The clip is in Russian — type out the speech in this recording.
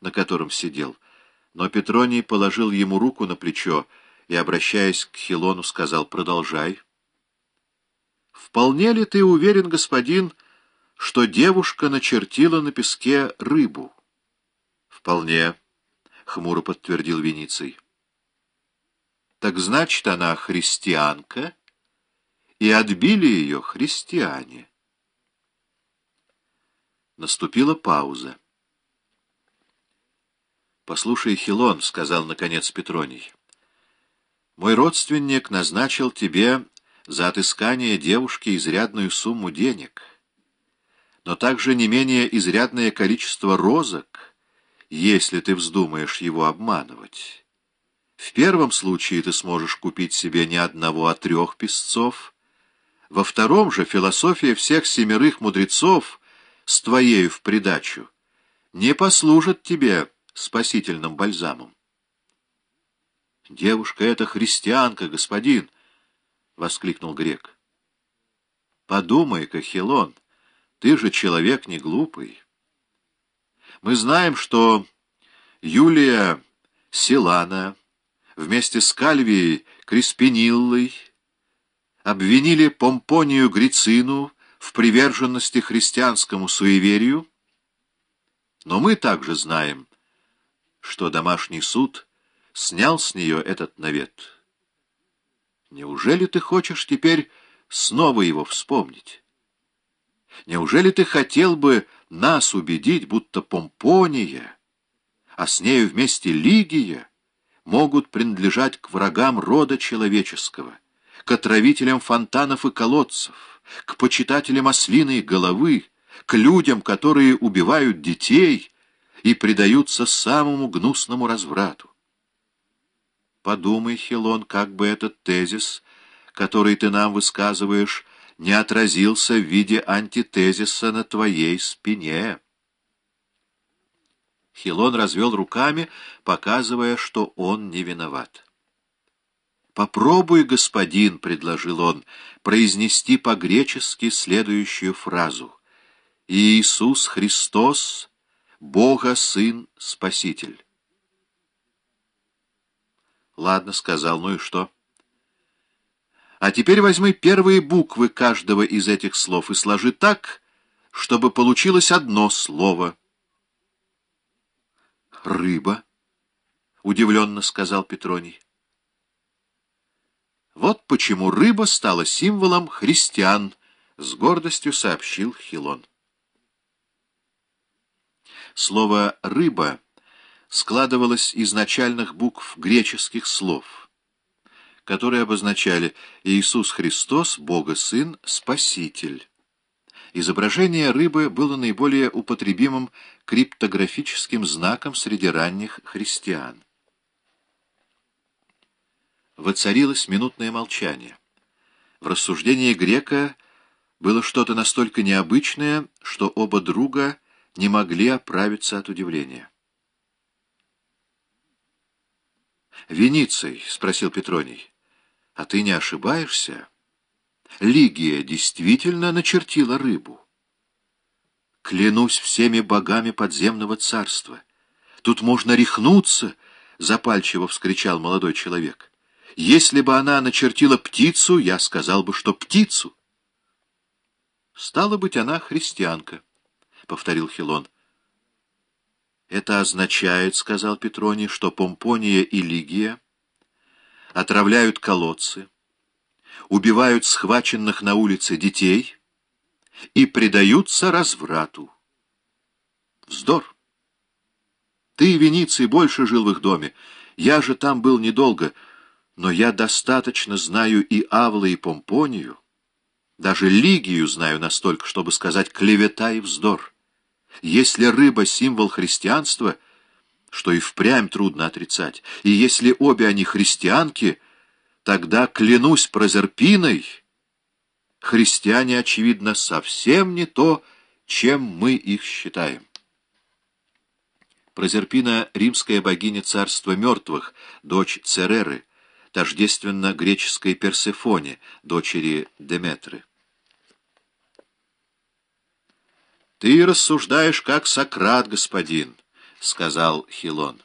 на котором сидел, но Петроний положил ему руку на плечо и, обращаясь к Хилону, сказал «Продолжай». «Вполне ли ты уверен, господин, что девушка начертила на песке рыбу?» «Вполне», — хмуро подтвердил Вениций. «Так значит, она христианка, и отбили ее христиане». Наступила пауза. «Послушай, Хилон», — сказал наконец Петроний, — «мой родственник назначил тебе за отыскание девушки изрядную сумму денег, но также не менее изрядное количество розок, если ты вздумаешь его обманывать. В первом случае ты сможешь купить себе не одного, а трех песцов, во втором же философия всех семерых мудрецов — с твоею в придачу не послужит тебе спасительным бальзамом. «Девушка — это христианка, господин!» — воскликнул грек. «Подумай-ка, Хилон, ты же человек не глупый. Мы знаем, что Юлия Силана вместе с Кальвией Криспиниллой обвинили Помпонию Грицину в приверженности христианскому суеверию, но мы также знаем, что домашний суд снял с нее этот навет. Неужели ты хочешь теперь снова его вспомнить? Неужели ты хотел бы нас убедить, будто Помпония, а с нею вместе Лигия, могут принадлежать к врагам рода человеческого, к отравителям фонтанов и колодцев, к почитателям ослиной головы, к людям, которые убивают детей и предаются самому гнусному разврату. Подумай, Хилон, как бы этот тезис, который ты нам высказываешь, не отразился в виде антитезиса на твоей спине. Хилон развел руками, показывая, что он не виноват. «Попробуй, господин», — предложил он, — произнести по-гречески следующую фразу. «Иисус Христос, Бога Сын, Спаситель». «Ладно», — сказал, — «ну и что?» «А теперь возьми первые буквы каждого из этих слов и сложи так, чтобы получилось одно слово». «Рыба», — удивленно сказал Петроний. Вот почему рыба стала символом христиан, с гордостью сообщил Хилон. Слово «рыба» складывалось из начальных букв греческих слов, которые обозначали «Иисус Христос, Бога Сын, Спаситель». Изображение рыбы было наиболее употребимым криптографическим знаком среди ранних христиан. Воцарилось минутное молчание. В рассуждении грека было что-то настолько необычное, что оба друга не могли оправиться от удивления. «Вениций», — спросил Петроний, — «а ты не ошибаешься? Лигия действительно начертила рыбу. Клянусь всеми богами подземного царства. Тут можно рехнуться», — запальчиво вскричал молодой человек. Если бы она начертила птицу, я сказал бы, что птицу. Стало быть, она христианка, — повторил Хилон. Это означает, — сказал Петроний, — что Помпония и Лигия отравляют колодцы, убивают схваченных на улице детей и предаются разврату. Вздор! Ты, Вениций, больше жил в их доме. Я же там был недолго — но я достаточно знаю и Авла, и Помпонию. Даже Лигию знаю настолько, чтобы сказать клевета и вздор. Если рыба — символ христианства, что и впрямь трудно отрицать, и если обе они христианки, тогда, клянусь Прозерпиной, христиане, очевидно, совсем не то, чем мы их считаем. Прозерпина — римская богиня царства мертвых, дочь Цереры, тождественно греческой Персефоне, дочери Деметры. «Ты рассуждаешь, как Сократ, господин», сказал Хилон.